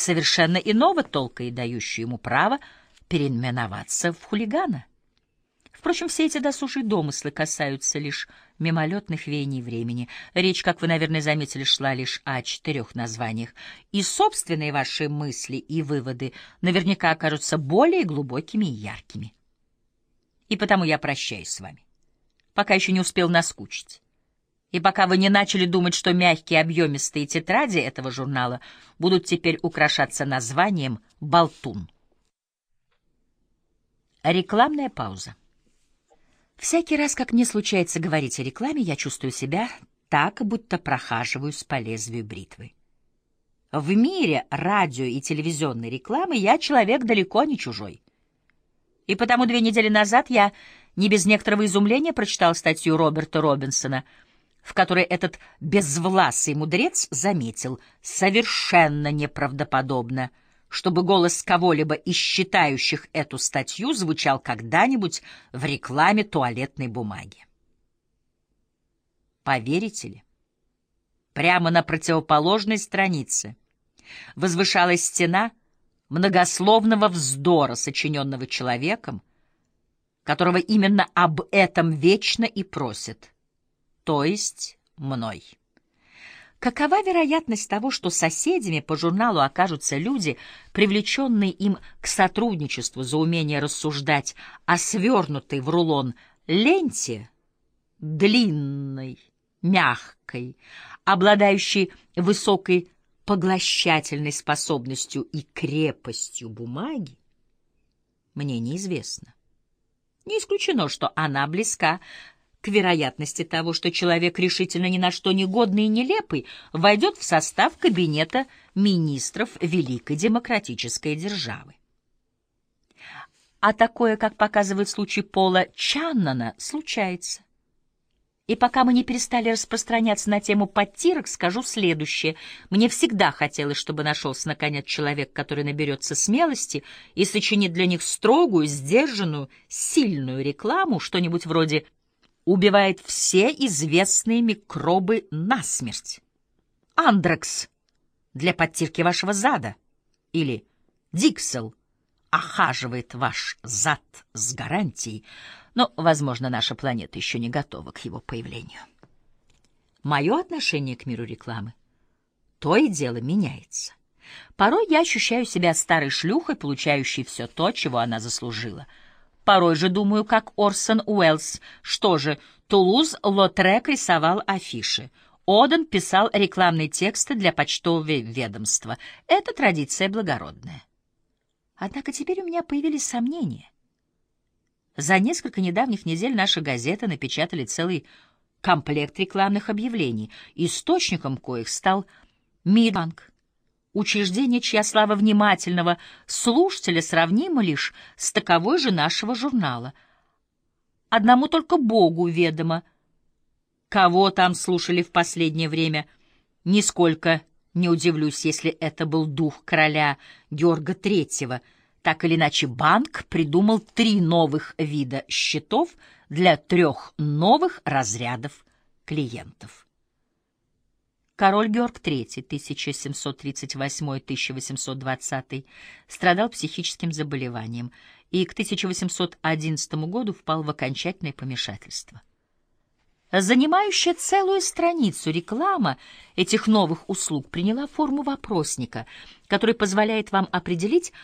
совершенно иного толка и дающую ему право переименоваться в хулигана. Впрочем, все эти досужие домыслы касаются лишь мимолетных веяний времени. Речь, как вы, наверное, заметили, шла лишь о четырех названиях. И собственные ваши мысли и выводы наверняка окажутся более глубокими и яркими. И потому я прощаюсь с вами, пока еще не успел наскучить. И пока вы не начали думать, что мягкие объемистые тетради этого журнала будут теперь украшаться названием «Болтун». Рекламная пауза. Всякий раз, как мне случается говорить о рекламе, я чувствую себя так, будто прохаживаюсь по лезвию бритвы. В мире радио и телевизионной рекламы я человек далеко не чужой. И потому две недели назад я не без некоторого изумления прочитал статью Роберта Робинсона, в которой этот безвласый мудрец заметил совершенно неправдоподобно — чтобы голос кого-либо из считающих эту статью звучал когда-нибудь в рекламе туалетной бумаги. Поверите ли? Прямо на противоположной странице возвышалась стена многословного вздора, сочиненного человеком, которого именно об этом вечно и просят, то есть мной. Какова вероятность того, что соседями по журналу окажутся люди, привлеченные им к сотрудничеству за умение рассуждать о свернутой в рулон ленте, длинной, мягкой, обладающей высокой поглощательной способностью и крепостью бумаги, мне неизвестно. Не исключено, что она близка к вероятности того, что человек решительно ни на что не годный и нелепый войдет в состав кабинета министров Великой Демократической Державы. А такое, как показывает случай Пола Чаннона, случается. И пока мы не перестали распространяться на тему подтирок, скажу следующее. Мне всегда хотелось, чтобы нашелся, наконец, человек, который наберется смелости и сочинит для них строгую, сдержанную, сильную рекламу, что-нибудь вроде убивает все известные микробы насмерть. Андрекс для подтирки вашего зада или Диксел охаживает ваш зад с гарантией, но, возможно, наша планета еще не готова к его появлению. Мое отношение к миру рекламы то и дело меняется. Порой я ощущаю себя старой шлюхой, получающей все то, чего она заслужила — Порой же думаю, как Орсон Уэллс. Что же, Тулуз-Лотрек рисовал афиши. Оден писал рекламные тексты для почтового ведомства. Это традиция благородная. Однако теперь у меня появились сомнения. За несколько недавних недель наши газеты напечатали целый комплект рекламных объявлений, источником коих стал Мидбанк. Учреждение, чья слава внимательного слушателя сравнима лишь с таковой же нашего журнала. Одному только Богу ведомо, кого там слушали в последнее время. Нисколько не удивлюсь, если это был дух короля Георга Третьего. Так или иначе, банк придумал три новых вида счетов для трех новых разрядов клиентов. Король Георг III, 1738-1820, страдал психическим заболеванием и к 1811 году впал в окончательное помешательство. Занимающая целую страницу реклама этих новых услуг приняла форму вопросника, который позволяет вам определить,